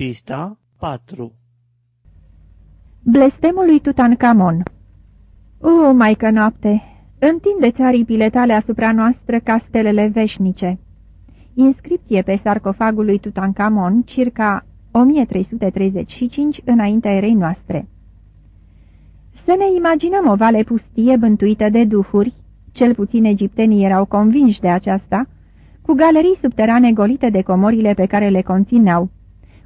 Pista 4 Blestemul lui Tutankamon O, maică noapte, întindeți aripile tale asupra noastră ca stelele veșnice. Inscripție pe sarcofagul lui Tutankamon, circa 1335 înaintea erei noastre. Să ne imaginăm o vale pustie bântuită de duhuri, cel puțin egiptenii erau convinși de aceasta, cu galerii subterane golite de comorile pe care le conțineau.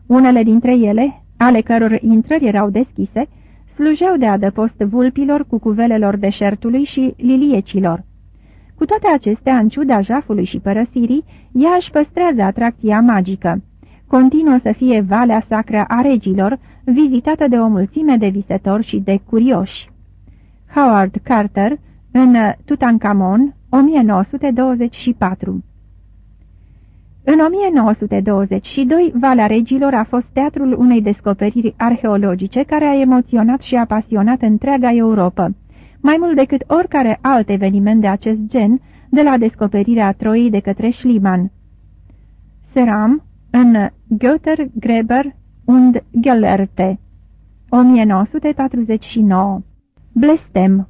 Unele dintre ele, ale căror intrări erau deschise, slujeau de adăpost vulpilor, cu cuvelelor deșertului și liliecilor. Cu toate acestea, în ciuda jafului și părăsirii, ea își păstrează atracția magică. Continuă să fie valea sacră a regilor, vizitată de o mulțime de visători și de curioși. Howard Carter, în Tutankhamon, 1924 în 1922, Valea Regilor a fost teatrul unei descoperiri arheologice care a emoționat și a pasionat întreaga Europa, mai mult decât oricare alt eveniment de acest gen, de la descoperirea Troii de către Schliemann. Seram, în Götter Greber und Gellerte, 1949 Blestem.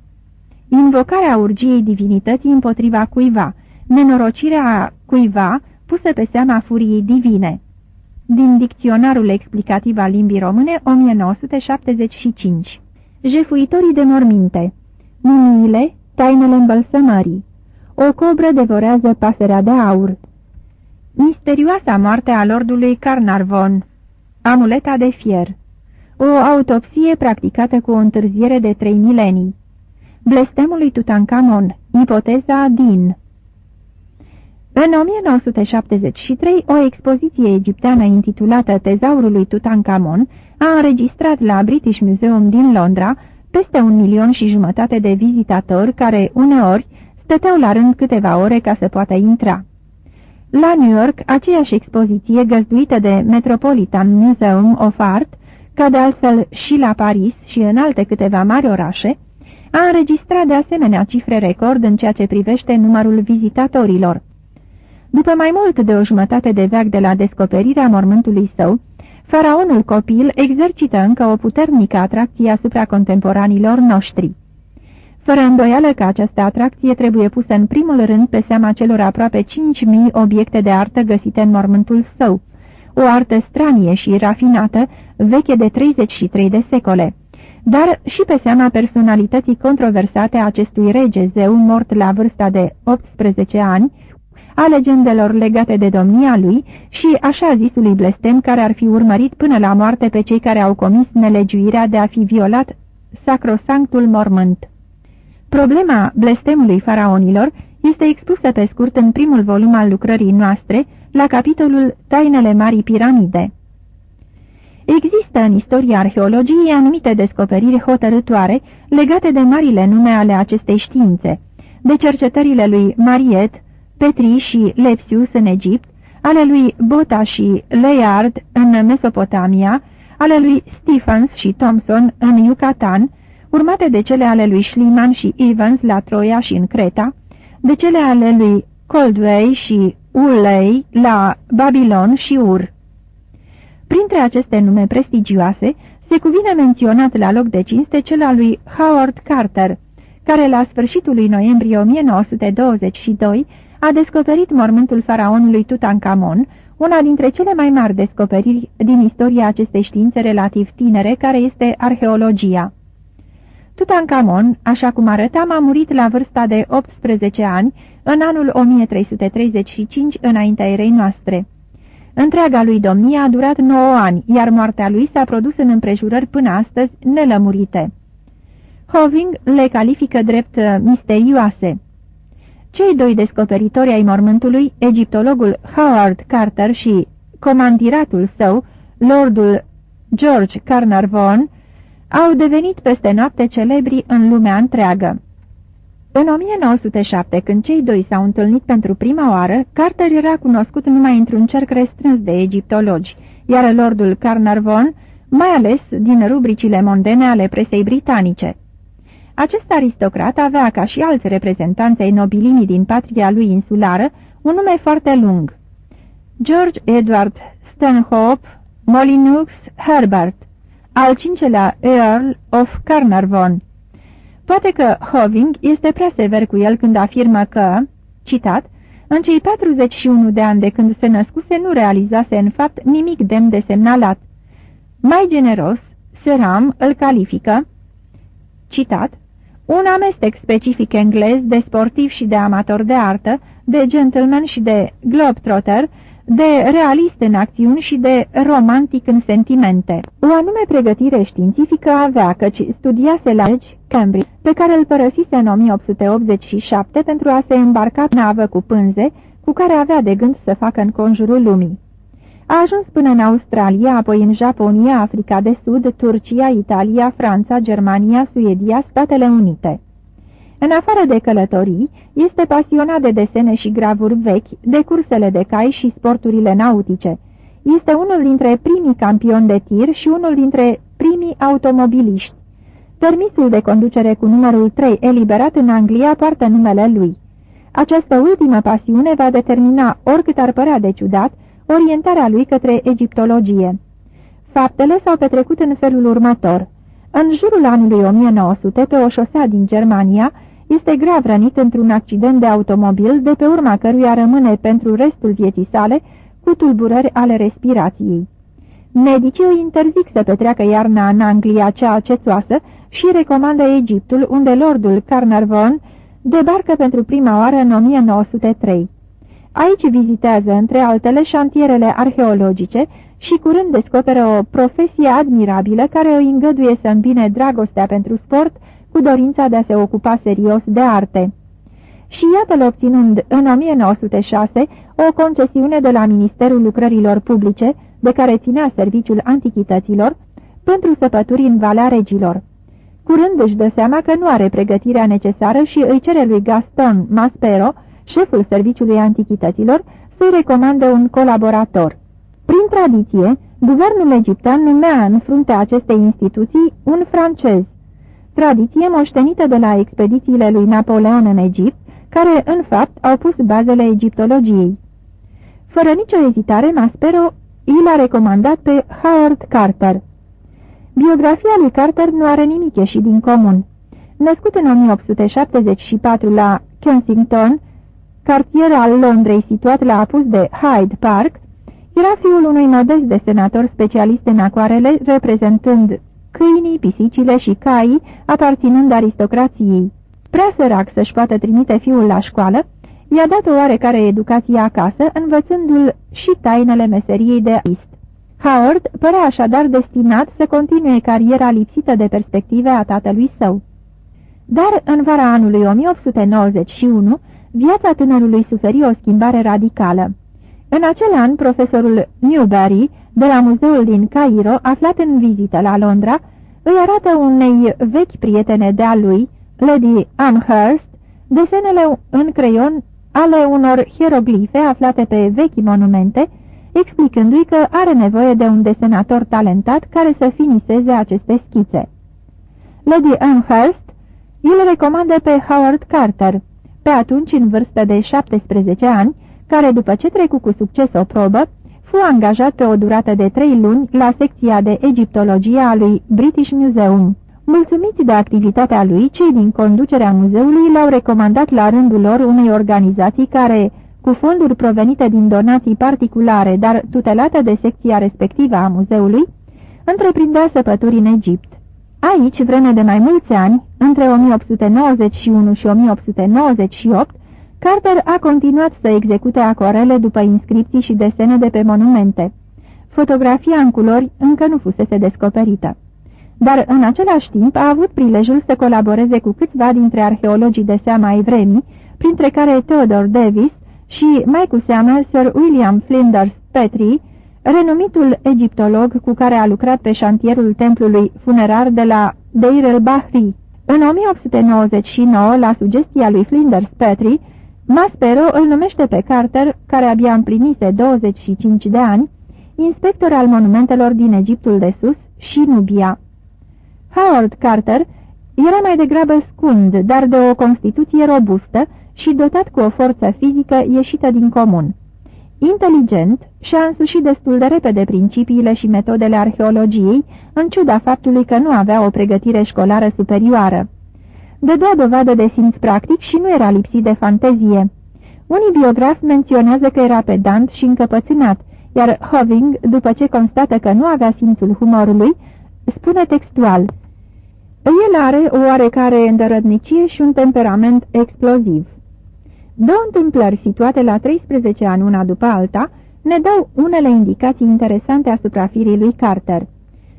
Invocarea urgiei divinității împotriva cuiva, nenorocirea cuiva, pusă pe seama furiei divine. Din Dicționarul explicativ al limbii române, 1975 Jefuitorii de morminte. Mumiile, tainele îmbălsămării. O cobră devorează pasărea de aur. Misterioasa moarte a lordului Carnarvon. Amuleta de fier. O autopsie practicată cu o întârziere de trei milenii. Blestemul lui Tutankamon Ipoteza Din în 1973, o expoziție egipteană intitulată Tezaurul lui Tutankamon a înregistrat la British Museum din Londra peste un milion și jumătate de vizitatori care, uneori, stăteau la rând câteva ore ca să poată intra. La New York, aceeași expoziție găzduită de Metropolitan Museum of Art, ca de altfel și la Paris și în alte câteva mari orașe, a înregistrat de asemenea cifre record în ceea ce privește numărul vizitatorilor. După mai mult de o jumătate de veac de la descoperirea mormântului său, faraonul copil exercită încă o puternică atracție asupra contemporanilor noștri. Fără îndoială că această atracție trebuie pusă în primul rând pe seama celor aproape 5.000 obiecte de artă găsite în mormântul său, o artă stranie și rafinată, veche de 33 de secole, dar și pe seama personalității controversate a acestui rege zeu mort la vârsta de 18 ani, a legendelor legate de domnia lui și așa zisului blestem care ar fi urmărit până la moarte pe cei care au comis nelegiuirea de a fi violat sacrosanctul mormânt. Problema blestemului faraonilor este expusă pe scurt în primul volum al lucrării noastre, la capitolul Tainele Marii Piramide. Există în istoria arheologiei anumite descoperiri hotărătoare legate de marile nume ale acestei științe, de cercetările lui Mariet, Petri și Lepsius în Egipt, ale lui Bota și Layard în Mesopotamia, ale lui Stephens și Thompson în Yucatan, urmate de cele ale lui Schliemann și Evans la Troia și în Creta, de cele ale lui Coldway și Uley la Babilon și Ur. Printre aceste nume prestigioase, se cuvine menționat la loc de cinste cel al lui Howard Carter, care la sfârșitul lui noiembrie 1922 a descoperit mormântul faraonului Tutankamon, una dintre cele mai mari descoperiri din istoria acestei științe relativ tinere, care este arheologia. Tutankamon, așa cum arătam, a murit la vârsta de 18 ani, în anul 1335, înaintea erei noastre. Întreaga lui domnie a durat 9 ani, iar moartea lui s-a produs în împrejurări până astăzi nelămurite. Hoving le califică drept misterioase. Cei doi descoperitori ai mormântului, egiptologul Howard Carter și comandiratul său, lordul George Carnarvon, au devenit peste noapte celebri în lumea întreagă. În 1907, când cei doi s-au întâlnit pentru prima oară, Carter era cunoscut numai într-un cerc restrâns de egiptologi, iar lordul Carnarvon, mai ales din rubricile mondene ale presei britanice. Acest aristocrat avea, ca și alți reprezentanți ai nobilimii din patria lui insulară, un nume foarte lung. George Edward Stanhope Molineux Herbert, al cincelea Earl of Carnarvon. Poate că Hoving este prea sever cu el când afirmă că, citat, în cei 41 de ani de când se născuse nu realizase în fapt nimic demn de semnalat. Mai generos, Seram îl califică, citat, un amestec specific englez de sportiv și de amator de artă, de gentleman și de globetrotter, de realist în acțiuni și de romantic în sentimente. O anume pregătire științifică avea, căci studiase la Cambridge, pe care îl părăsise în 1887 pentru a se îmbarca navă cu pânze, cu care avea de gând să facă în conjurul lumii. A ajuns până în Australia, apoi în Japonia, Africa de Sud, Turcia, Italia, Franța, Germania, Suedia, Statele Unite. În afară de călătorii, este pasionat de desene și gravuri vechi, de cursele de cai și sporturile nautice. Este unul dintre primii campioni de tir și unul dintre primii automobiliști. Permisul de conducere cu numărul 3 eliberat în Anglia poartă numele lui. Această ultimă pasiune va determina, oricât ar părea de ciudat, orientarea lui către egiptologie. Faptele s-au petrecut în felul următor. În jurul anului 1900, pe o șosea din Germania, este grav rănit într-un accident de automobil, de pe urma căruia rămâne pentru restul vieții sale cu tulburări ale respirației. Medicii îi interzic să petreacă iarna în Anglia cea cețoasă și recomandă Egiptul, unde lordul Carnarvon debarcă pentru prima oară în 1903. Aici vizitează, între altele, șantierele arheologice și curând descoperă o profesie admirabilă care îi îngăduie să îmbine dragostea pentru sport cu dorința de a se ocupa serios de arte. Și iată-l obținând în 1906 o concesiune de la Ministerul Lucrărilor Publice, de care ținea serviciul antichităților, pentru săpături în Valea Regilor. Curând își dă seama că nu are pregătirea necesară și îi cere lui Gaston Maspero, șeful serviciului antichităților, să-i recomande un colaborator. Prin tradiție, guvernul egiptean numea în fruntea acestei instituții un francez, tradiție moștenită de la expedițiile lui Napoleon în Egipt, care, în fapt, au pus bazele egiptologiei. Fără nicio ezitare, Maspero i l-a recomandat pe Howard Carter. Biografia lui Carter nu are nimic ieșit din comun. Născut în 1874 la Kensington, cartier al Londrei situat la apus de Hyde Park, era fiul unui modest de senator specialist în acoarele, reprezentând câinii, pisicile și caii, aparținând aristocrației. Prea sărac să-și poată trimite fiul la școală, i-a dat o oarecare educație acasă, învățându-l și tainele meseriei de artist. Howard părea așadar destinat să continue cariera lipsită de perspective a tatălui său. Dar în vara anului 1891, viața tânărului suferi o schimbare radicală. În acel an, profesorul Newberry, de la muzeul din Cairo, aflat în vizită la Londra, îi arată unei vechi prietene de-a lui, Lady Amherst, desenele în creion ale unor hieroglife aflate pe vechi monumente, explicându-i că are nevoie de un desenator talentat care să finiseze aceste schițe. Lady Amherst îl recomandă pe Howard Carter, pe atunci în vârstă de 17 ani, care după ce trecu cu succes o probă, fu angajat pe o durată de trei luni la secția de egiptologie a lui British Museum. Mulțumiți de activitatea lui, cei din conducerea muzeului l-au recomandat la rândul lor unei organizații care, cu fonduri provenite din donații particulare, dar tutelate de secția respectivă a muzeului, întreprindea săpături în Egipt. Aici, vreme de mai mulți ani, între 1891 și 1898, Carter a continuat să execute acorele după inscripții și desene de pe monumente. Fotografia în culori încă nu fusese descoperită. Dar în același timp a avut prilejul să colaboreze cu câțiva dintre arheologii de seama ai vremii, printre care Theodore Davis și mai cu seamă Sir William Flinders Petrie, renumitul egiptolog cu care a lucrat pe șantierul templului funerar de la Deir el-Bahri. În 1899, la sugestia lui Flinders Petrie, Maspero îl numește pe Carter, care abia împlinise 25 de ani, inspector al monumentelor din Egiptul de Sus și Nubia. Howard Carter era mai degrabă scund, dar de o constituție robustă și dotat cu o forță fizică ieșită din comun. Inteligent, și-a însușit destul de repede principiile și metodele arheologiei, în ciuda faptului că nu avea o pregătire școlară superioară. Dădea dovadă de simț practic și nu era lipsit de fantezie. Unii biografi menționează că era pedant și încăpățânat, iar Hoving, după ce constată că nu avea simțul humorului, spune textual El are o oarecare îndărădnicie și un temperament exploziv. Două întâmplări situate la 13 ani una după alta ne dau unele indicații interesante asupra firii lui Carter.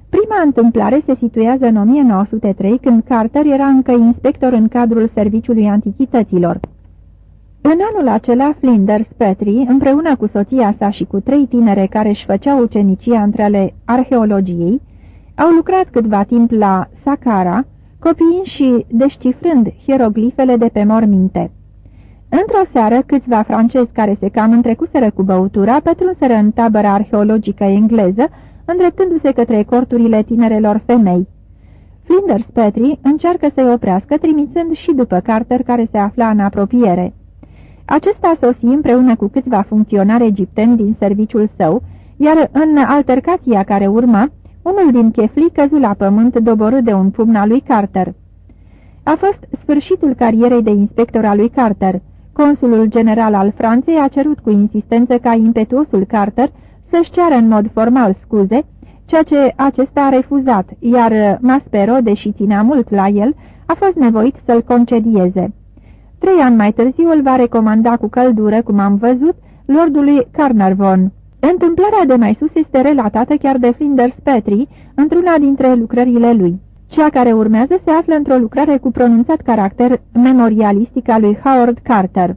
Prima întâmplare se situează în 1903, când Carter era încă inspector în cadrul Serviciului Antichităților. În anul acela, Flinders Petrie, împreună cu soția sa și cu trei tinere care își făceau ucenicia între ale arheologiei, au lucrat câtva timp la Saqqara, copiind și descifrând hieroglifele de pe morminte. Într-o seară, câțiva francezi care se cam întrecuseră cu băutura pătrunseră în tabăra arheologică engleză, îndreptându-se către corturile tinerelor femei. Flinders Petrie încearcă să-i oprească, trimițând și după Carter care se afla în apropiere. Acesta sosi împreună cu câțiva funcționari egipteni din serviciul său, iar în altercația care urma, unul din cheflii căzu la pământ doborât de un pumn al lui Carter. A fost sfârșitul carierei de inspector al lui Carter. Consulul general al Franței a cerut cu insistență ca impetuosul Carter să-și ceară în mod formal scuze, ceea ce acesta a refuzat, iar Maspero, deși ținea mult la el, a fost nevoit să-l concedieze. Trei ani mai târziu îl va recomanda cu căldură, cum am văzut, lordului Carnarvon. Întâmplarea de mai sus este relatată chiar de Flinders Petrie într-una dintre lucrările lui. Cea care urmează se află într-o lucrare cu pronunțat caracter memorialistic al lui Howard Carter.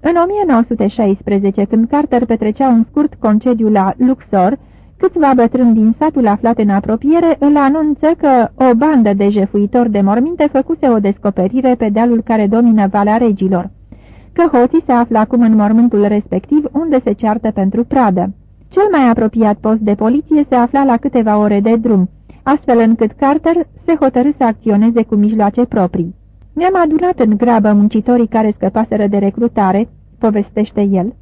În 1916, când Carter petrecea un scurt concediu la Luxor, câțiva bătrâni din satul aflat în apropiere îl anunță că o bandă de jefuitori de morminte făcuse o descoperire pe dealul care domină Valea Regilor, că hoții se află acum în mormântul respectiv unde se ceartă pentru pradă. Cel mai apropiat post de poliție se afla la câteva ore de drum, astfel încât Carter se hotărâ să acționeze cu mijloace proprii. Mi-am adunat în grabă muncitorii care scăpaseră de recrutare, povestește el.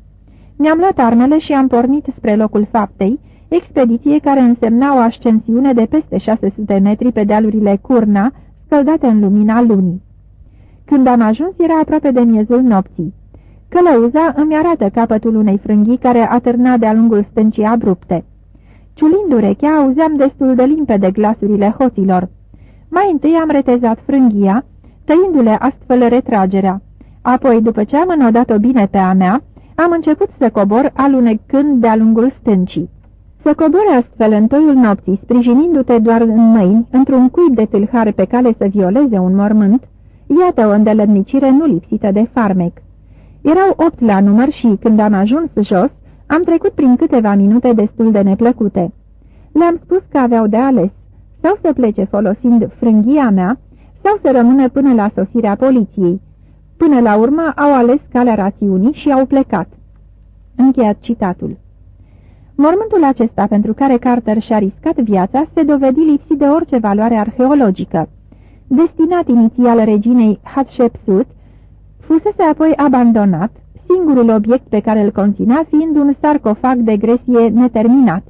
Mi-am luat armele și am pornit spre locul faptei, expediție care însemna o ascensiune de peste 600 metri pe dealurile Curna, scăldate în lumina lunii. Când am ajuns, era aproape de miezul nopții. Călăuza îmi arată capătul unei frânghii care atârna de-a lungul stâncii abrupte. Ciulind urechea, auzeam destul de limpede glasurile hoților. Mai întâi am retezat frânghia, tăindu-le astfel retragerea. Apoi, după ce am înodat-o bine pe a mea, am început să cobor alunecând de-a lungul stâncii. Să cobori astfel în toiul nopții, sprijinindu-te doar în mâini, într-un cuib de tâlhare pe cale să violeze un mormânt, iată o îndelădnicire nu lipsită de farmec. Erau opt la număr și, când am ajuns jos, am trecut prin câteva minute destul de neplăcute. Le-am spus că aveau de ales, sau să plece folosind frânghia mea, sau să rămână până la sosirea poliției. Până la urmă au ales calea rațiunii și au plecat. Încheiat citatul. Mormântul acesta pentru care Carter și-a riscat viața se dovedi lipsit de orice valoare arheologică. Destinat inițial reginei Hatshepsut, fusese apoi abandonat, singurul obiect pe care îl conținea fiind un sarcofag de gresie neterminat.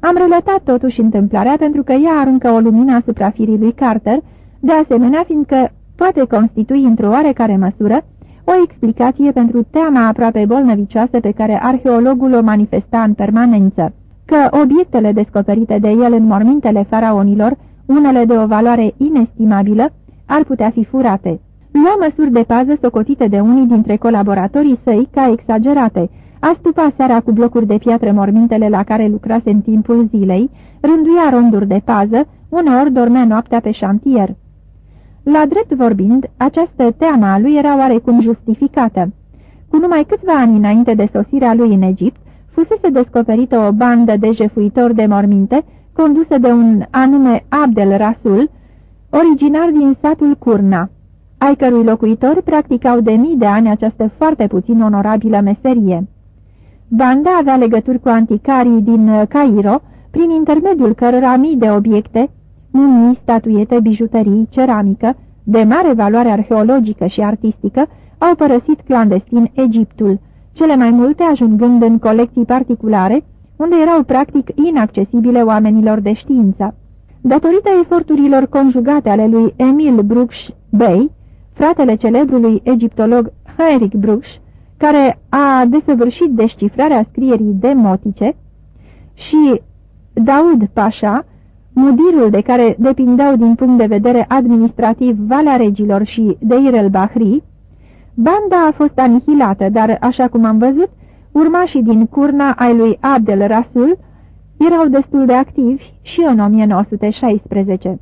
Am relatat totuși întâmplarea pentru că ea aruncă o lumină asupra firii lui Carter, de asemenea fiindcă poate constitui într-o oarecare măsură o explicație pentru teama aproape bolnăvicioasă pe care arheologul o manifesta în permanență, că obiectele descoperite de el în mormintele faraonilor, unele de o valoare inestimabilă, ar putea fi furate. Lua măsuri de pază socotite de unii dintre colaboratorii săi ca exagerate, astupa seara cu blocuri de piatră mormintele la care lucrase în timpul zilei, rânduia ronduri de pază, uneori dormea noaptea pe șantier. La drept vorbind, această teamă a lui era oarecum justificată. Cu numai câțiva ani înainte de sosirea lui în Egipt, fusese descoperită o bandă de jefuitori de morminte, condusă de un anume Abdel Rasul, originar din satul Curna, ai cărui locuitori practicau de mii de ani această foarte puțin onorabilă meserie. Banda avea legături cu anticarii din Cairo, prin intermediul cărora mii de obiecte, mumii, statuiete, bijuterii, ceramică, de mare valoare arheologică și artistică, au părăsit clandestin Egiptul, cele mai multe ajungând în colecții particulare, unde erau practic inaccesibile oamenilor de știință. Datorită eforturilor conjugate ale lui Emil Brugsch Bey, fratele celebrului egiptolog Heinrich Brugsch, care a desăvârșit descifrarea scrierii demotice, și Daud Pasha, mudirul de care depindeau din punct de vedere administrativ Valea Regilor și Deir el-Bahri, banda a fost anihilată, dar, așa cum am văzut, urmașii din curna ai lui Abdel Rasul erau destul de activi și în 1916.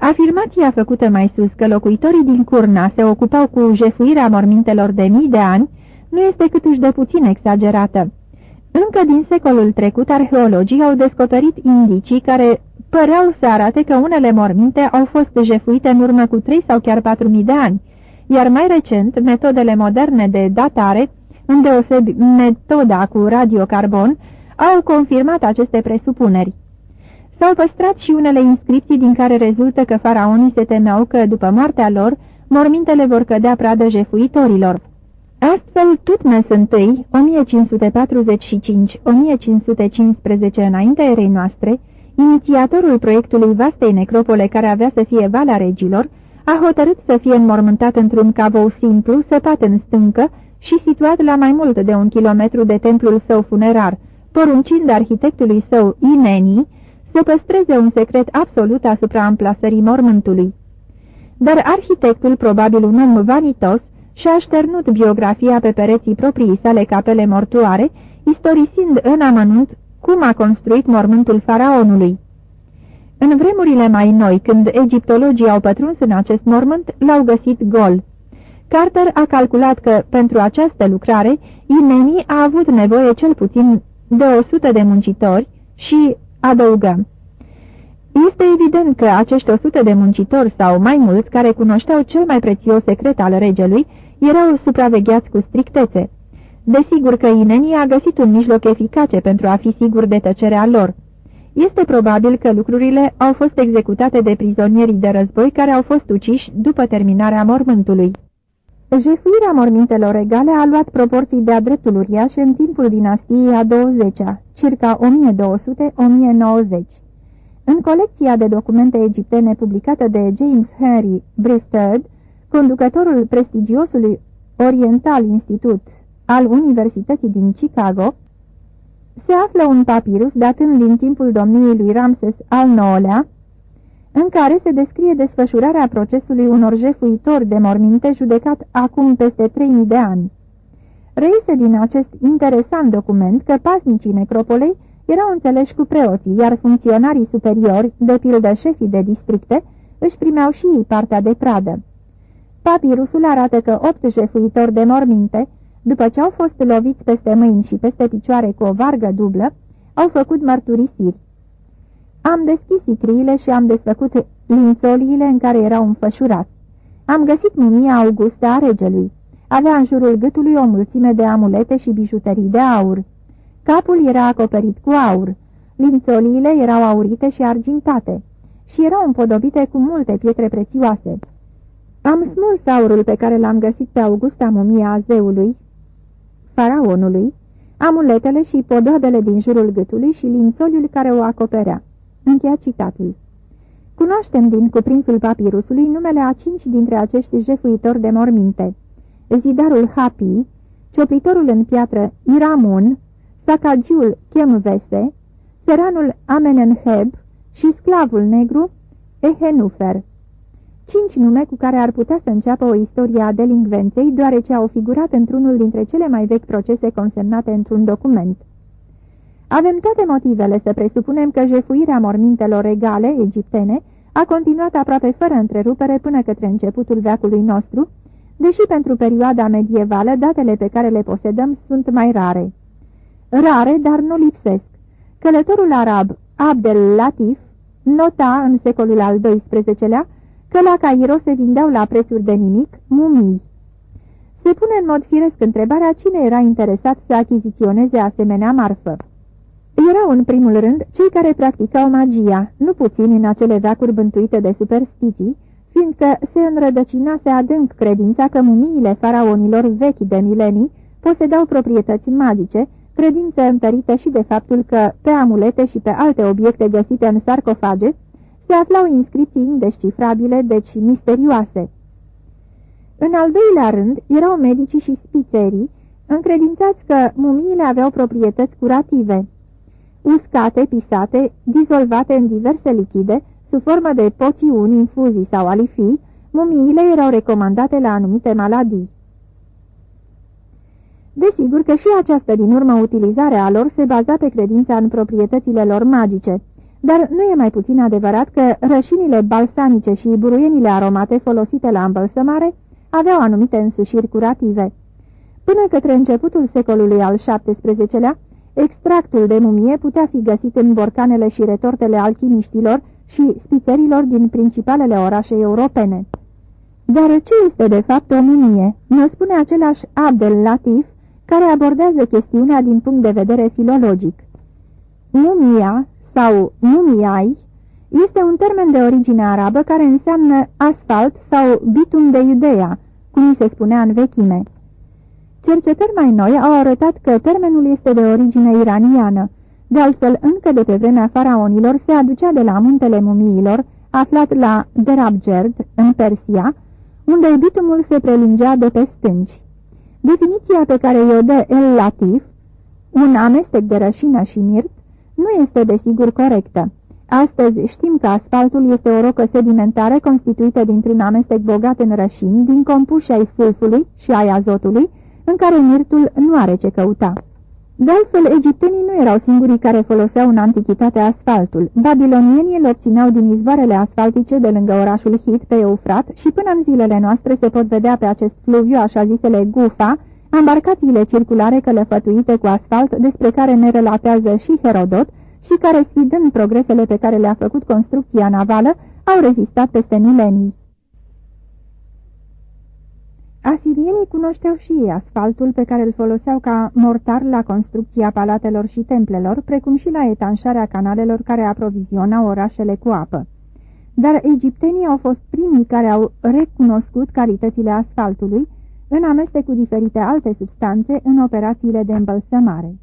Afirmația făcută mai sus că locuitorii din Curna se ocupau cu jefuirea mormintelor de mii de ani nu este câtuși de puțin exagerată. Încă din secolul trecut, arheologii au descoperit indicii care păreau să arate că unele morminte au fost jefuite în urmă cu 3 sau chiar 4.000 de ani, iar mai recent, metodele moderne de datare, îndeosebi metoda cu radiocarbon, au confirmat aceste presupuneri. S-au păstrat și unele inscripții din care rezultă că faraonii se temeau că, după moartea lor, mormintele vor cădea pradă jefuitorilor. Astfel, Tutmes Și, 1545-1515 înaintea erei noastre, inițiatorul proiectului vastei necropole care avea să fie Valea Regilor, a hotărât să fie înmormântat într-un cavou simplu, săpat în stâncă și situat la mai mult de un kilometru de templul său funerar, poruncind arhitectului său Ineni să păstreze un secret absolut asupra amplasării mormântului. Dar arhitectul, probabil un om vanitos, și-a șternut biografia pe pereții proprii sale capele mortoare, istorisind în amănunt cum a construit mormântul faraonului. În vremurile mai noi, când egiptologii au pătruns în acest mormânt, l-au găsit gol. Carter a calculat că, pentru această lucrare, Imeni a avut nevoie cel puțin de o sută de muncitori și adăugă. Este evident că acești o sută de muncitori sau mai mulți care cunoșteau cel mai prețios secret al regelui erau supravegheați cu strictețe. Desigur că Ineni a găsit un mijloc eficace pentru a fi sigur de tăcerea lor. Este probabil că lucrurile au fost executate de prizonierii de război care au fost uciși după terminarea mormântului. Jefuirea mormintelor regale a luat proporții de-a dreptul uriaș în timpul dinastiei a 20-a, circa 1200-1090. În colecția de documente egiptene publicată de James Henry Bristad, conducătorul prestigiosului Oriental Institute al Universității din Chicago, se află un papirus datând din timpul domniei lui Ramses al IX-lea, în care se descrie desfășurarea procesului unor jefuitori de morminte judecat acum peste 3000 de ani. Reiese din acest interesant document că pasnicii necropolei erau înțeleși cu preoții, iar funcționarii superiori, de pildă șefii de districte, își primeau și ei partea de pradă. Papirusul arată că opt jefuitori de morminte, după ce au fost loviți peste mâini și peste picioare cu o vargă dublă, au făcut mărturisiri. Am deschis sicriile și am desfăcut lințoliile în care erau înfășurați. Am găsit mumia Augusta a regelui. Avea în jurul gâtului o mulțime de amulete și bijuterii de aur. Capul era acoperit cu aur. Lințoliile erau aurite și argintate și erau împodobite cu multe pietre prețioase. Am smuls aurul pe care l-am găsit pe Augusta mumia a zeului, faraonului, amuletele și podoabele din jurul gâtului și lințoliul care o acoperea. Încheia citatul. Cunoaștem din cuprinsul papirusului numele a cinci dintre acești jefuitori de morminte. Zidarul Hapi, cioplitorul în piatră Iramun, sacagiul Chemvese, țăranul Amenenheb și sclavul negru Ehenufer cinci nume cu care ar putea să înceapă o istorie a delincvenței, deoarece au figurat într-unul dintre cele mai vechi procese consemnate într-un document. Avem toate motivele să presupunem că jefuirea mormintelor regale egiptene a continuat aproape fără întrerupere până către începutul veacului nostru, deși pentru perioada medievală datele pe care le posedăm sunt mai rare. Rare, dar nu lipsesc. Călătorul arab Abdel Latif nota în secolul al XII-lea că la Cairo se vindeau la prețuri de nimic mumii. Se pune în mod firesc întrebarea cine era interesat să achiziționeze asemenea marfă. Erau în primul rând cei care practicau magia, nu puțin în acele veacuri bântuite de superstiții, fiindcă se înrădăcinase adânc credința că mumiile faraonilor vechi de milenii posedau proprietăți magice, credință întărită și de faptul că pe amulete și pe alte obiecte găsite în sarcofage se aflau inscripții indescifrabile, deci misterioase. În al doilea rând erau medicii și spițerii, încredințați că mumiile aveau proprietăți curative. Uscate, pisate, dizolvate în diverse lichide, sub formă de poțiuni, infuzii sau alifii, mumiile erau recomandate la anumite maladii. Desigur că și această din urmă utilizare a lor se baza pe credința în proprietățile lor magice, dar nu e mai puțin adevărat că rășinile balsamice și buruienile aromate folosite la îmbălsămare aveau anumite însușiri curative. Până către începutul secolului al XVII-lea, extractul de mumie putea fi găsit în borcanele și retortele alchimiștilor și spițerilor din principalele orașe europene. Dar ce este de fapt o mumie? Ne spune același Abdel Latif, care abordează chestiunea din punct de vedere filologic. Mumia sau mumiai este un termen de origine arabă care înseamnă asfalt sau bitum de Iudeea, cum se spunea în vechime. Cercetări mai noi au arătat că termenul este de origine iraniană, de altfel încă de pe vremea faraonilor se aducea de la muntele mumiilor, aflat la Derabgerd, în Persia, unde bitumul se prelingea de pe stânci. Definiția pe care i-o dă El Latif, un amestec de rășină și mirt, nu este desigur corectă. Astăzi știm că asfaltul este o rocă sedimentară constituită dintr-un amestec bogat în rășini, din compuși ai fulfului și ai azotului, în care mirtul nu are ce căuta. De altfel, egiptenii nu erau singurii care foloseau în antichitate asfaltul. Babilonienii îl obțineau din izvoarele asfaltice de lângă orașul Hit pe Eufrat și până în zilele noastre se pot vedea pe acest fluviu așa zisele Gufa, embarcațiile circulare călăfătuite cu asfalt despre care ne relatează și Herodot și care, sfidând progresele pe care le-a făcut construcția navală, au rezistat peste milenii. Asirienii cunoșteau și ei asfaltul pe care îl foloseau ca mortar la construcția palatelor și templelor, precum și la etanșarea canalelor care aprovizionau orașele cu apă. Dar egiptenii au fost primii care au recunoscut calitățile asfaltului, în amestec cu diferite alte substanțe în operațiile de îmbălsămare.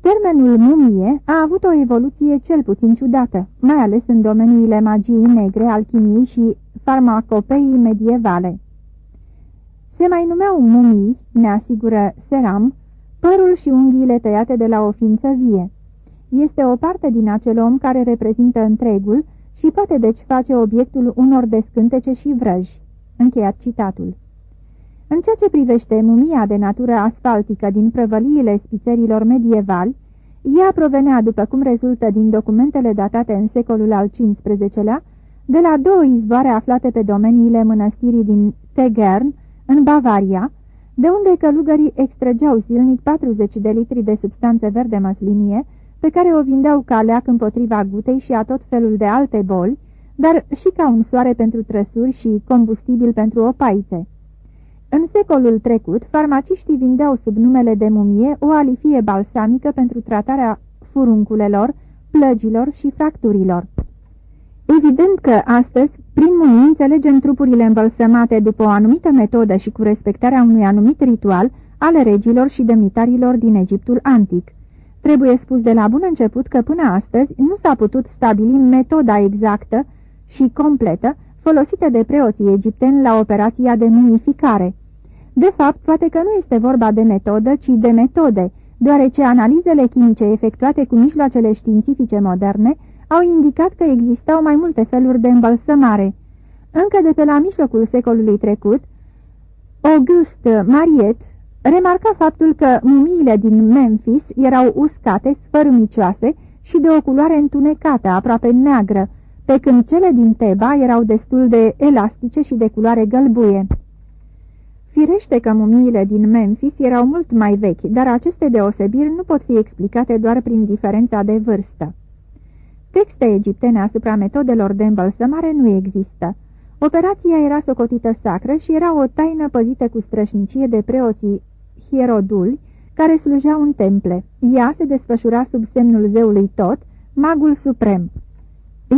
Termenul mumie a avut o evoluție cel puțin ciudată, mai ales în domeniile magiei negre, alchimiei și farmacopeii medievale. Se mai numeau mumii, ne asigură Seram, părul și unghiile tăiate de la o ființă vie. Este o parte din acel om care reprezintă întregul și poate deci face obiectul unor descântece și vrăji. Încheiat citatul. În ceea ce privește mumia de natură asfaltică din prăvăliile spițerilor medievali, ea provenea, după cum rezultă din documentele datate în secolul al XV-lea, de la două izvoare aflate pe domeniile mănăstirii din Tegern, în Bavaria, de unde călugării extrăgeau zilnic 40 de litri de substanțe verde măslinie, pe care o vindeau ca leac împotriva gutei și a tot felul de alte boli, dar și ca un soare pentru trăsuri și combustibil pentru opaițe. În secolul trecut, farmaciștii vindeau sub numele de mumie o alifie balsamică pentru tratarea furunculelor, plăgilor și fracturilor. Evident că astăzi, prin mumii, înțelegem trupurile îmbălsămate după o anumită metodă și cu respectarea unui anumit ritual ale regilor și demnitarilor din Egiptul antic. Trebuie spus de la bun început că până astăzi nu s-a putut stabili metoda exactă și completă folosită de preoții egipteni la operația de mumificare. De fapt, poate că nu este vorba de metodă, ci de metode, deoarece analizele chimice efectuate cu mijloacele științifice moderne au indicat că existau mai multe feluri de îmbălsămare. Încă de pe la mijlocul secolului trecut, August Mariet remarca faptul că mumiile din Memphis erau uscate, sfărâmicioase și de o culoare întunecată, aproape neagră, pe când cele din Teba erau destul de elastice și de culoare gălbuie. Firește că mumiile din Memphis erau mult mai vechi, dar aceste deosebiri nu pot fi explicate doar prin diferența de vârstă. Texte egiptene asupra metodelor de îmbălsămare nu există. Operația era socotită sacră și era o taină păzită cu strășnicie de preoții hieroduli care slujeau în temple. Ea se desfășura sub semnul zeului Tot, magul suprem.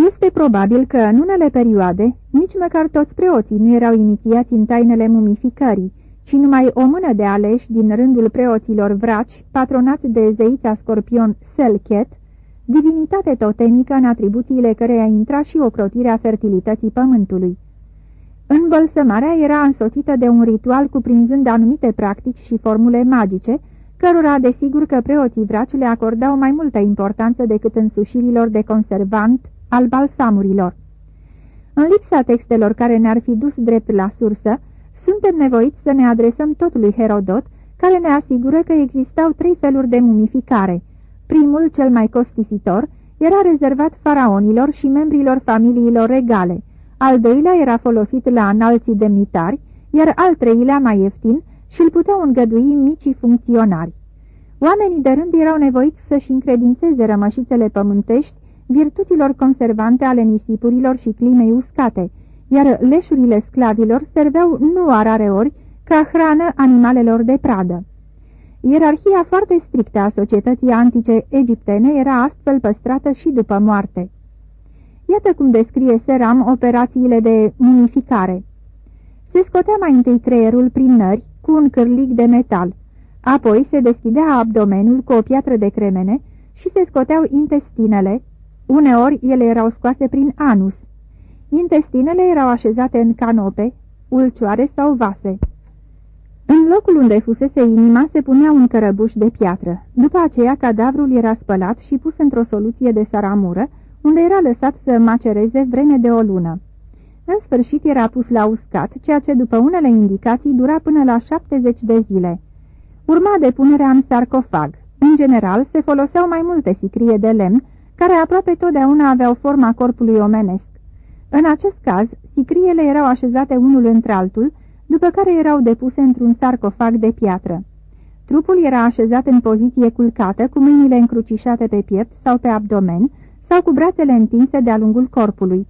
Este probabil că în unele perioade nici măcar toți preoții nu erau inițiați în tainele mumificării, ci numai o mână de aleși din rândul preoților vraci, patronați de zeița scorpion Selchet, divinitate totemică în atribuțiile căreia intra și ocrotirea fertilității pământului. Îmbălsămarea era însoțită de un ritual cuprinzând anumite practici și formule magice, cărora desigur că preoții vraci le acordau mai multă importanță decât însușirilor de conservant al balsamurilor. În lipsa textelor care ne-ar fi dus drept la sursă, suntem nevoiți să ne adresăm tot lui Herodot, care ne asigură că existau trei feluri de mumificare. Primul, cel mai costisitor, era rezervat faraonilor și membrilor familiilor regale, al doilea era folosit la înalții demnitari, iar al treilea, mai ieftin, și îl puteau îngădui micii funcționari. Oamenii de rând erau nevoiți să-și încredințeze rămășițele pământești virtuților conservante ale nisipurilor și climei uscate, iar leșurile sclavilor serveau nu a ori ca hrană animalelor de pradă. Ierarhia foarte strictă a societății antice egiptene era astfel păstrată și după moarte. Iată cum descrie Seram operațiile de mumificare. Se scotea mai întâi creierul prin nări cu un cârlig de metal, apoi se deschidea abdomenul cu o piatră de cremene și se scoteau intestinele, uneori ele erau scoase prin anus. Intestinele erau așezate în canope, ulcioare sau vase. În locul unde fusese inima se punea un cărăbuș de piatră. După aceea, cadavrul era spălat și pus într-o soluție de saramură, unde era lăsat să macereze vreme de o lună. În sfârșit era pus la uscat, ceea ce după unele indicații dura până la 70 de zile. Urma depunerea în sarcofag. În general, se foloseau mai multe sicrie de lemn, care aproape totdeauna aveau forma corpului omenesc. În acest caz, sicriele erau așezate unul între altul, după care erau depuse într-un sarcofag de piatră. Trupul era așezat în poziție culcată, cu mâinile încrucișate pe piept sau pe abdomen, sau cu brațele întinse de-a lungul corpului.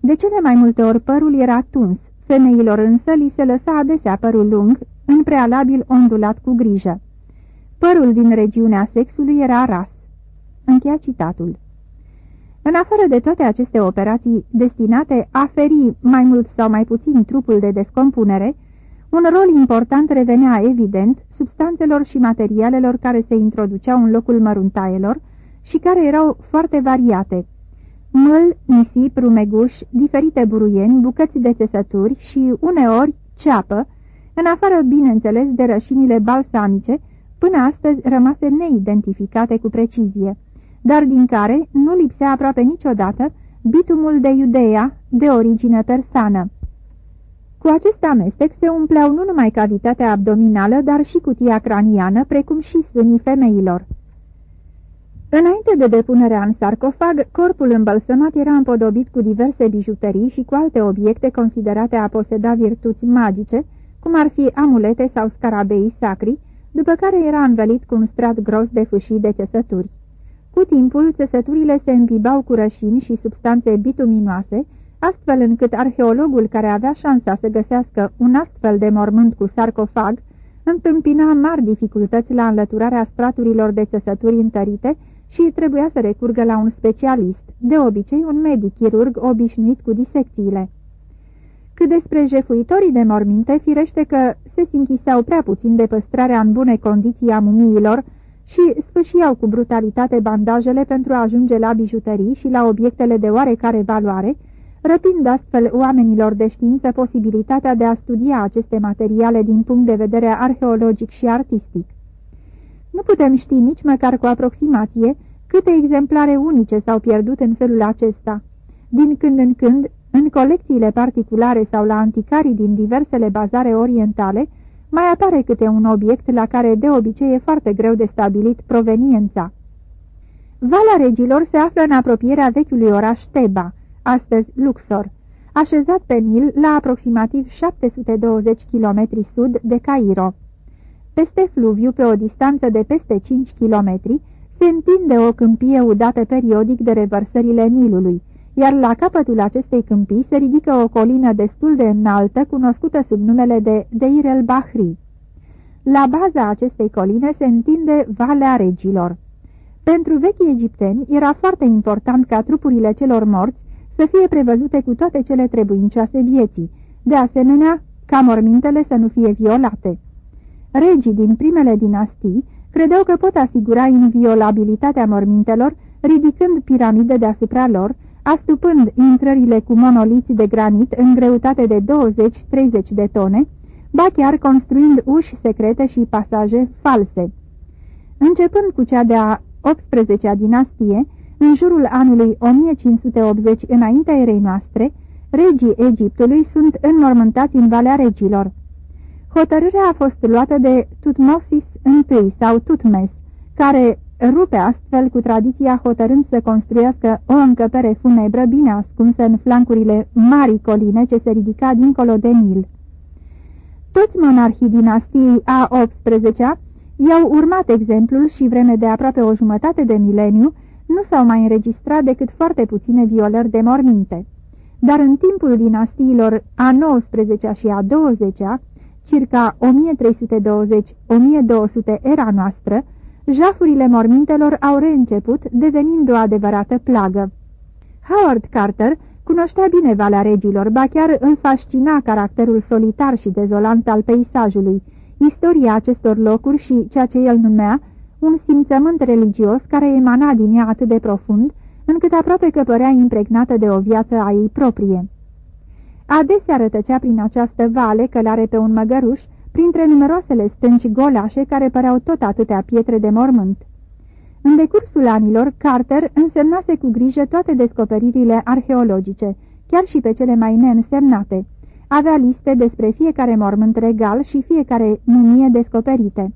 De cele mai multe ori părul era tuns, femeilor însă li se lăsa adesea părul lung, în prealabil ondulat cu grijă. Părul din regiunea sexului era ras. Încheia citatul. În afară de toate aceste operații destinate a feri mai mult sau mai puțin trupul de descompunere, un rol important revenea evident substanțelor și materialelor care se introduceau în locul măruntaielor și care erau foarte variate. Mâl, nisip, rumeguș, diferite buruieni, bucăți de țesături și, uneori, ceapă, în afară, bineînțeles, de rășinile balsamice, până astăzi rămase neidentificate cu precizie dar din care nu lipsea aproape niciodată bitumul de Iudeea, de origine persană. Cu acest amestec se umpleau nu numai cavitatea abdominală, dar și cutia craniană, precum și sânii femeilor. Înainte de depunerea în sarcofag, corpul îmbălsămat era împodobit cu diverse bijuterii și cu alte obiecte considerate a poseda virtuți magice, cum ar fi amulete sau scarabei sacri, după care era învelit cu un strat gros de fâșii de țesături. Cu timpul, țesăturile se îmbibau cu rășini și substanțe bituminoase, astfel încât arheologul care avea șansa să găsească un astfel de mormânt cu sarcofag, întâmpina mari dificultăți la înlăturarea straturilor de țesături întărite și trebuia să recurgă la un specialist, de obicei un medic chirurg obișnuit cu disecțiile. Cât despre jefuitorii de morminte, firește că se simchiseau prea puțin de păstrarea în bune condiții a mumiilor, și sfâșiau cu brutalitate bandajele pentru a ajunge la bijuterii și la obiectele de oarecare valoare, răpind astfel oamenilor de știință posibilitatea de a studia aceste materiale din punct de vedere arheologic și artistic. Nu putem ști nici măcar cu aproximație câte exemplare unice s-au pierdut în felul acesta. Din când în când, în colecțiile particulare sau la anticarii din diversele bazare orientale, mai apare câte un obiect la care de obicei e foarte greu de stabilit proveniența. Valea Regilor se află în apropierea vechiului oraș Teba, astăzi Luxor, așezat pe Nil la aproximativ 720 km sud de Cairo. Peste fluviu, pe o distanță de peste 5 km, se întinde o câmpie udată periodic de revărsările Nilului, iar la capătul acestei câmpii se ridică o colină destul de înaltă, cunoscută sub numele de Deir el Bahri. La baza acestei coline se întinde Valea Regilor. Pentru vechi egipteni era foarte important ca trupurile celor morți să fie prevăzute cu toate cele trebuincioase vieții, de asemenea ca mormintele să nu fie violate. Regii din primele dinastii credeau că pot asigura inviolabilitatea mormintelor, ridicând piramide deasupra lor, astupând intrările cu monoliți de granit în greutate de 20-30 de tone, ba chiar construind uși secrete și pasaje false. Începând cu cea de-a 18-a dinastie, în jurul anului 1580 înaintea erei noastre, regii Egiptului sunt înmormântați în Valea Regilor. Hotărârea a fost luată de Tutmosis I sau Tutmes, care rupe astfel cu tradiția hotărând să construiască o încăpere funebră bine ascunsă în flancurile marii coline ce se ridica dincolo de Nil. Toți monarhii dinastiei a 18-a i-au urmat exemplul și vreme de aproape o jumătate de mileniu nu s-au mai înregistrat decât foarte puține violări de morminte. Dar în timpul dinastiilor a 19-a și a 20-a, circa 1320-1200 era noastră, jafurile mormintelor au reînceput, devenind o adevărată plagă. Howard Carter cunoștea bine Valea Regilor, ba chiar îl fascina caracterul solitar și dezolant al peisajului, istoria acestor locuri și ceea ce el numea un simțământ religios care emana din ea atât de profund, încât aproape că părea impregnată de o viață a ei proprie. Adesea rătăcea prin această vale călare pe un măgăruș, printre numeroasele stânci golașe care păreau tot atâtea pietre de mormânt. În decursul anilor, Carter însemnase cu grijă toate descoperirile arheologice, chiar și pe cele mai neînsemnate. Avea liste despre fiecare mormânt regal și fiecare mumie descoperite.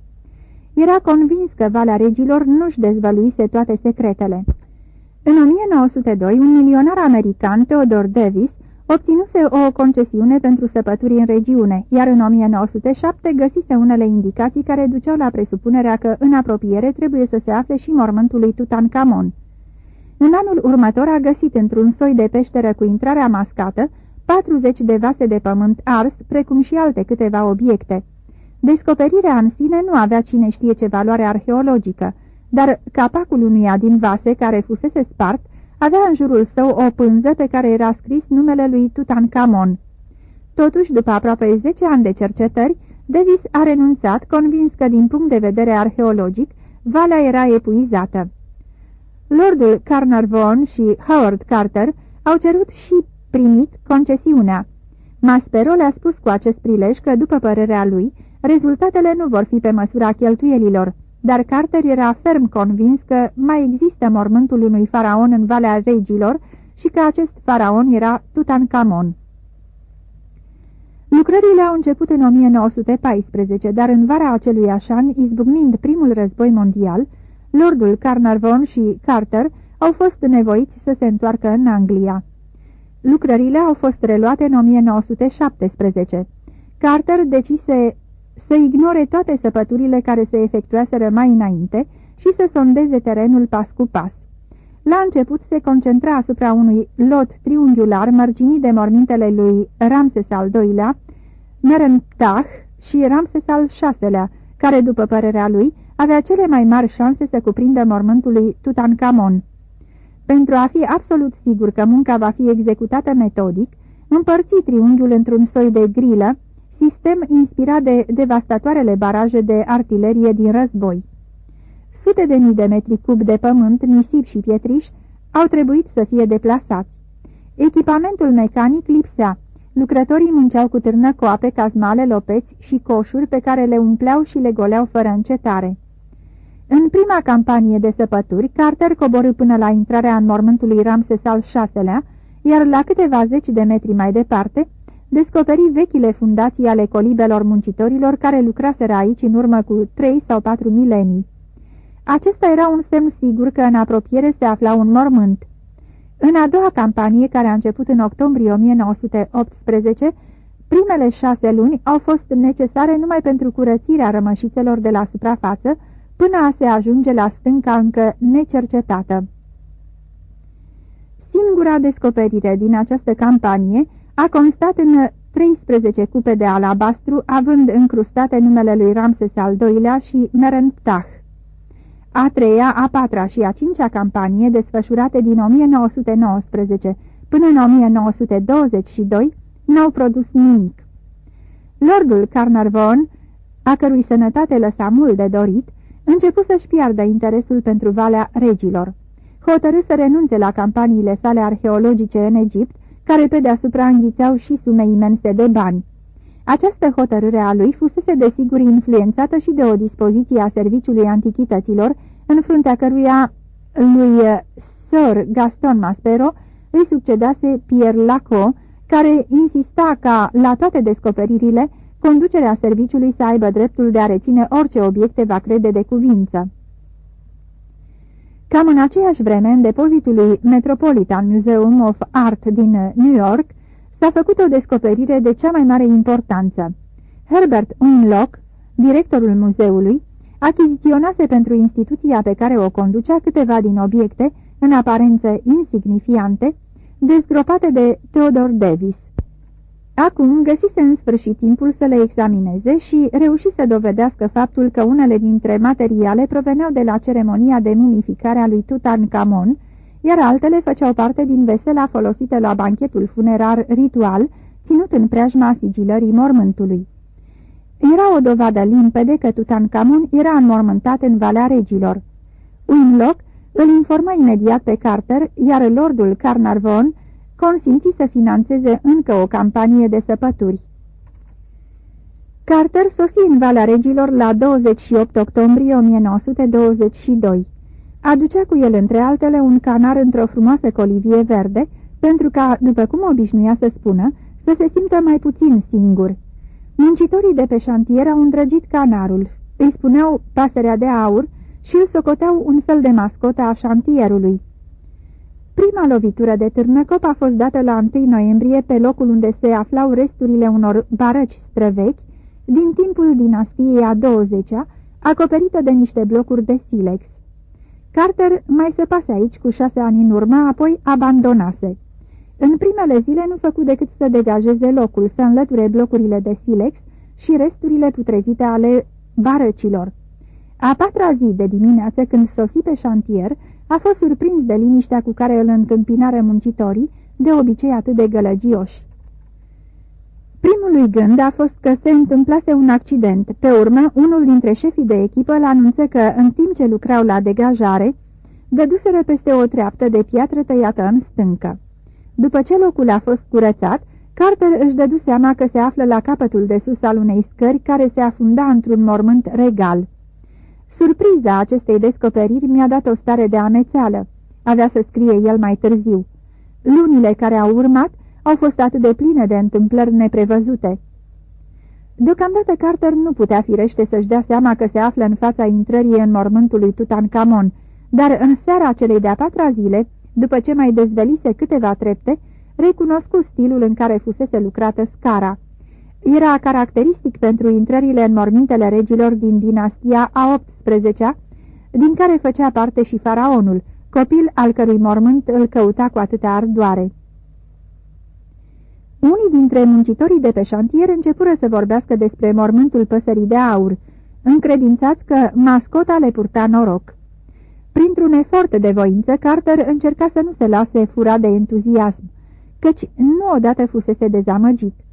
Era convins că Valea Regilor nu-și dezvăluise toate secretele. În 1902, un milionar american, Theodore Davis, obținuse o concesiune pentru săpături în regiune, iar în 1907 găsise unele indicații care duceau la presupunerea că în apropiere trebuie să se afle și mormântul lui Tutankamon. În anul următor a găsit într-un soi de peșteră cu intrarea mascată 40 de vase de pământ ars, precum și alte câteva obiecte. Descoperirea în sine nu avea cine știe ce valoare arheologică, dar capacul unuia din vase care fusese spart avea în jurul său o pânză pe care era scris numele lui Tutankamon. Totuși, după aproape 10 ani de cercetări, Davis a renunțat, convins că din punct de vedere arheologic, valea era epuizată. Lordul Carnarvon și Howard Carter au cerut și primit concesiunea. Maspero le-a spus cu acest prilej că, după părerea lui, rezultatele nu vor fi pe măsura cheltuielilor, dar Carter era ferm convins că mai există mormântul unui faraon în Valea Regilor și că acest faraon era Tutankamon. Lucrările au început în 1914, dar în vara acelui an, izbucnind primul război mondial, Lordul Carnarvon și Carter au fost nevoiți să se întoarcă în Anglia. Lucrările au fost reluate în 1917. Carter decise să ignore toate săpăturile care se efectuaseră mai înainte și să sondeze terenul pas cu pas. La început se concentra asupra unui lot triunghiular mărginit de mormintele lui Ramses al II-lea, Merenptah și Ramses al VI-lea, care, după părerea lui, avea cele mai mari șanse să cuprindă mormântul lui Tutankamon. Pentru a fi absolut sigur că munca va fi executată metodic, împărți triunghiul într-un soi de grilă, sistem inspirat de devastatoarele baraje de artilerie din război. Sute de mii de metri cub de pământ, nisip și pietriș au trebuit să fie deplasați. Echipamentul mecanic lipsea. Lucrătorii munceau cu târnă coape, cazmale, lopeți și coșuri pe care le umpleau și le goleau fără încetare. În prima campanie de săpături, Carter coborâ până la intrarea în mormântul lui Ramses al VI-lea, iar la câteva zeci de metri mai departe, descoperi vechile fundații ale colibelor muncitorilor care lucraseră aici în urmă cu trei sau patru milenii. Acesta era un semn sigur că în apropiere se afla un mormânt. În a doua campanie, care a început în octombrie 1918, primele șase luni au fost necesare numai pentru curățirea rămășițelor de la suprafață, până a se ajunge la stânca încă necercetată. Singura descoperire din această campanie a constat în 13 cupe de alabastru, având încrustate numele lui Ramses al II-lea și Merenptah. A treia, a patra și a cincea campanie, desfășurate din 1919 până în 1922, n-au produs nimic. Lordul Carnarvon, a cărui sănătate lăsa mult de dorit, începu să-și piardă interesul pentru Valea Regilor. Hotărâ să renunțe la campaniile sale arheologice în Egipt, care pe deasupra înghițeau și sume imense de bani. Această hotărâre a lui fusese desigur influențată și de o dispoziție a Serviciului Antichităților, în fruntea căruia lui Sir Gaston Maspero îi succedase Pierre Laco, care insista ca, la toate descoperirile, conducerea serviciului să aibă dreptul de a reține orice obiecte va crede de cuvință. Cam în aceeași vreme, în depozitul lui Metropolitan Museum of Art din New York, s-a făcut o descoperire de cea mai mare importanță. Herbert Unlock, directorul muzeului, achiziționase pentru instituția pe care o conducea câteva din obiecte, în aparență insignifiante, dezgropate de Theodore Davis. Acum găsise în sfârșit timpul să le examineze și reuși să dovedească faptul că unele dintre materiale proveneau de la ceremonia de mumificare a lui Tutankhamon, iar altele făceau parte din vesela folosită la banchetul funerar ritual, ținut în preajma sigilării mormântului. Era o dovadă limpede că Tutankhamon era înmormântat în Valea Regilor. Winlock îl informa imediat pe Carter, iar lordul Carnarvon consimți să financeze încă o campanie de săpături. Carter sosi în Valea Regilor la 28 octombrie 1922. Aducea cu el, între altele, un canar într-o frumoasă colivie verde, pentru ca, după cum obișnuia să spună, să se simtă mai puțin singur. Muncitorii de pe șantier au îndrăgit canarul, îi spuneau pasărea de aur și îl socoteau un fel de mascotă a șantierului. Prima lovitură de târnăcop a fost dată la 1 noiembrie pe locul unde se aflau resturile unor barăci străvechi din timpul dinastiei a 20-a, acoperită de niște blocuri de silex. Carter mai se pase aici cu șase ani în urmă, apoi abandonase. În primele zile nu făcu decât să degajeze locul, să înlăture blocurile de silex și resturile putrezite ale barăcilor. A patra zi de dimineață, când sosi pe șantier, a fost surprins de liniștea cu care îl întâmpinară muncitorii, de obicei atât de gălăgioși. Primului gând a fost că se întâmplase un accident. Pe urmă, unul dintre șefii de echipă l anunță că, în timp ce lucrau la degajare, dăduseră peste o treaptă de piatră tăiată în stâncă. După ce locul a fost curățat, Carter își dădu seama că se află la capătul de sus al unei scări care se afunda într-un mormânt regal. Surpriza acestei descoperiri mi-a dat o stare de amețeală, avea să scrie el mai târziu. Lunile care au urmat au fost atât de pline de întâmplări neprevăzute. Deocamdată Carter nu putea firește să-și dea seama că se află în fața intrării în mormântul lui Tutankamon, dar în seara celei de-a patra zile, după ce mai dezvelise câteva trepte, recunoscu stilul în care fusese lucrată scara. Era caracteristic pentru intrările în mormintele regilor din dinastia a XVIII-a, din care făcea parte și faraonul, copil al cărui mormânt îl căuta cu atâtea ardoare. Unii dintre muncitorii de pe șantier începură să vorbească despre mormântul păsării de aur, încredințați că mascota le purta noroc. Printr-un efort de voință, Carter încerca să nu se lase fura de entuziasm, căci nu odată fusese dezamăgit.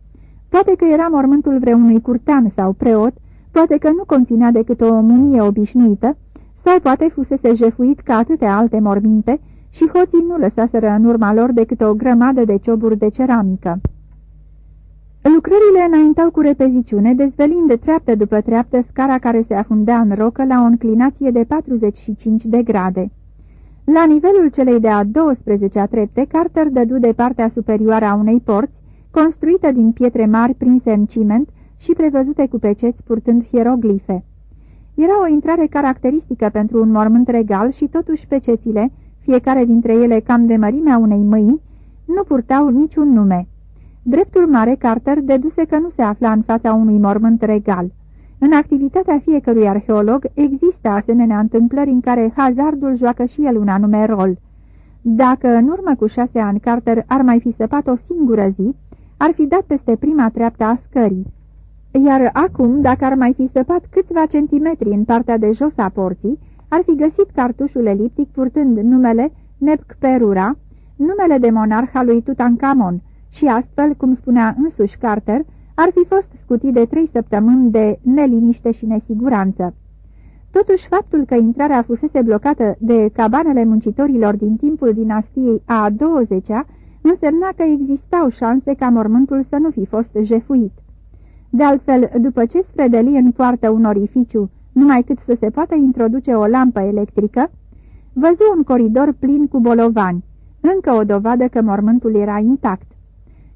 Poate că era mormântul vreunui curtean sau preot, poate că nu conținea decât o mumie obișnuită, sau poate fusese jefuit ca atâtea alte morminte și hoții nu lăsaseră în urma lor decât o grămadă de cioburi de ceramică. Lucrările înaintau cu repeziciune, dezvelind de treaptă după treaptă scara care se afundea în rocă la o înclinație de 45 de grade. La nivelul celei de-a 12-a trepte, Carter dădu de partea superioară a unei porți, construită din pietre mari prinse în ciment și prevăzute cu peceți purtând hieroglife. Era o intrare caracteristică pentru un mormânt regal și totuși pecețile, fiecare dintre ele cam de mărimea unei mâini, nu purtau niciun nume. Dreptul mare, Carter deduse că nu se afla în fața unui mormânt regal. În activitatea fiecărui arheolog există asemenea întâmplări în care hazardul joacă și el un anume rol. Dacă în urmă cu șase ani Carter ar mai fi săpat o singură zi, ar fi dat peste prima treaptă a scării. Iar acum, dacă ar mai fi săpat câțiva centimetri în partea de jos a porții, ar fi găsit cartușul eliptic purtând numele Nepkperura, numele de monarh al lui Tutankamon, și astfel, cum spunea însuși Carter, ar fi fost scutit de trei săptămâni de neliniște și nesiguranță. Totuși, faptul că intrarea fusese blocată de cabanele muncitorilor din timpul dinastiei a 20-a însemna că existau șanse ca mormântul să nu fi fost jefuit. De altfel, după ce sfredeli în poartă un orificiu, numai cât să se poată introduce o lampă electrică, văzu un coridor plin cu bolovani, încă o dovadă că mormântul era intact.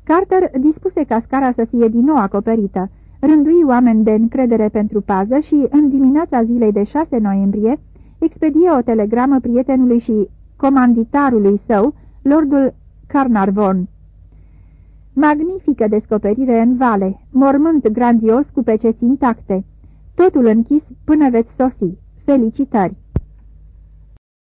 Carter dispuse ca scara să fie din nou acoperită, rândui oameni de încredere pentru pază și, în dimineața zilei de 6 noiembrie, expedie o telegramă prietenului și comanditarului său, lordul Carnarvon. Magnifică descoperire în vale, mormânt grandios cu peceți intacte. Totul închis până veți sosi. Felicitări!